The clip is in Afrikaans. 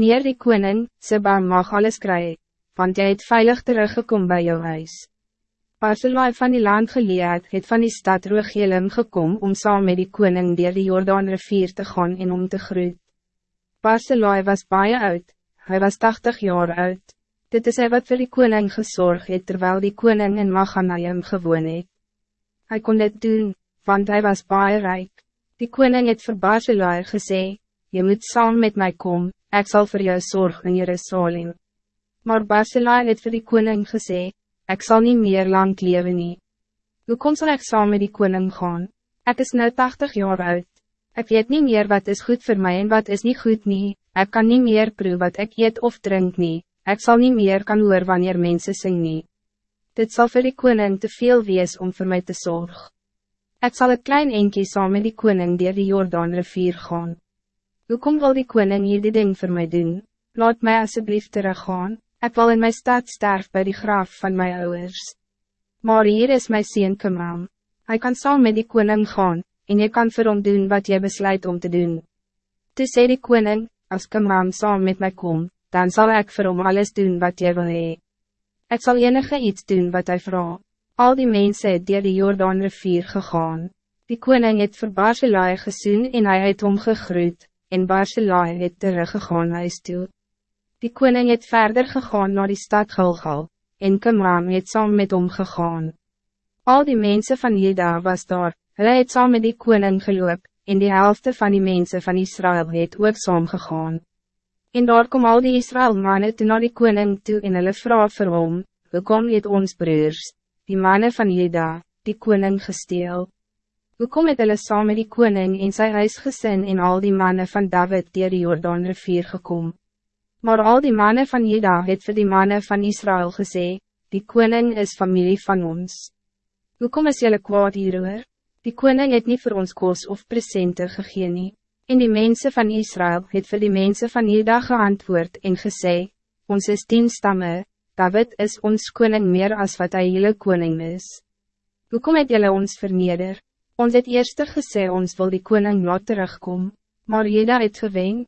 Meneer die koning, Seba mag alles krijgen, want jy het veilig teruggekom bij jou huis. Barcelai van die land geleerd het van die stad Roegelem gekom om saam met die koning dier die Jordaan rivier te gaan en om te groet. Barcelai was baie oud, hij was 80 jaar oud. Dit is hy wat vir die koning gezorgd het terwijl die koning in Maganaim gewoon het. Hy kon dit doen, want hij was baie rijk. Die koning het vir Barcelai gesê, je moet saam met mij komen, ik zal voor jou zorgen in Jerusalem. Maar Barcelai het vir die koning gesê, ik zal niet meer lang leven nie. Hoe kom sal ek saam met die koning gaan? Ik is nu 80 jaar oud. Ik weet niet meer wat is goed voor mij en wat is niet goed nie. Ik kan niet meer proeven wat ik eet of drink nie. Ik zal niet meer kan hoor wanneer mensen sing nie. Dit zal voor die koning te veel wees om voor mij te zorgen. Ik zal een klein eentje saam met die koning die die Jordaan rivier gaan. Hoe kom wil die koning hier die ding voor mij doen? Laat mij alsjeblieft teruggaan. Ik wil in mijn stad sterf bij die graaf van mijn ouders. Maar hier is mijn sien Kamam. Hij kan saam met die koning gaan, en je kan vir hom doen wat je besluit om te doen. Toe sê die koning, als Kamam saam met mij kom, dan zal ik vir hom alles doen wat je wil hee. Ik zal enige iets doen wat hij vraagt. Al die mensen het dier die Jordaan rivier gegaan. Die koning het vir Barcelai gesoen en hij het hom gegroet, en Barcelai het teruggegaan huis toe. Die koning het verder gegaan naar die stad Gilgal, en Kamram het saam met hom gegaan. Al die mensen van Juda was daar, hulle het saam met die koning geloop, en die helft van die mensen van Israël het ook saam gegaan. En daar kom al die Israël mannen toe naar die koning toe en hulle vraag vir hom, hoe kom het ons broers, die mannen van Juda, die koning gesteel? Hoe kom het hulle saam met die koning en sy huisgesin en al die mannen van David dier die Jordaan rivier gekom? Maar al die mannen van Juda het vir die mannen van Israël gesê, die koning is familie van ons. Hoe kom is jylle kwaad hierover? Die koning het niet voor ons koos of presente gegeen nie. En die mensen van Israël het vir die mensen van Juda geantwoord en gesê, ons is tien stammen, David is ons koning meer als wat hij hele koning is. Hoe kom het jylle ons verneder? Ons het eerste gesê ons wil die koning laat terugkom, maar Juda het gewen,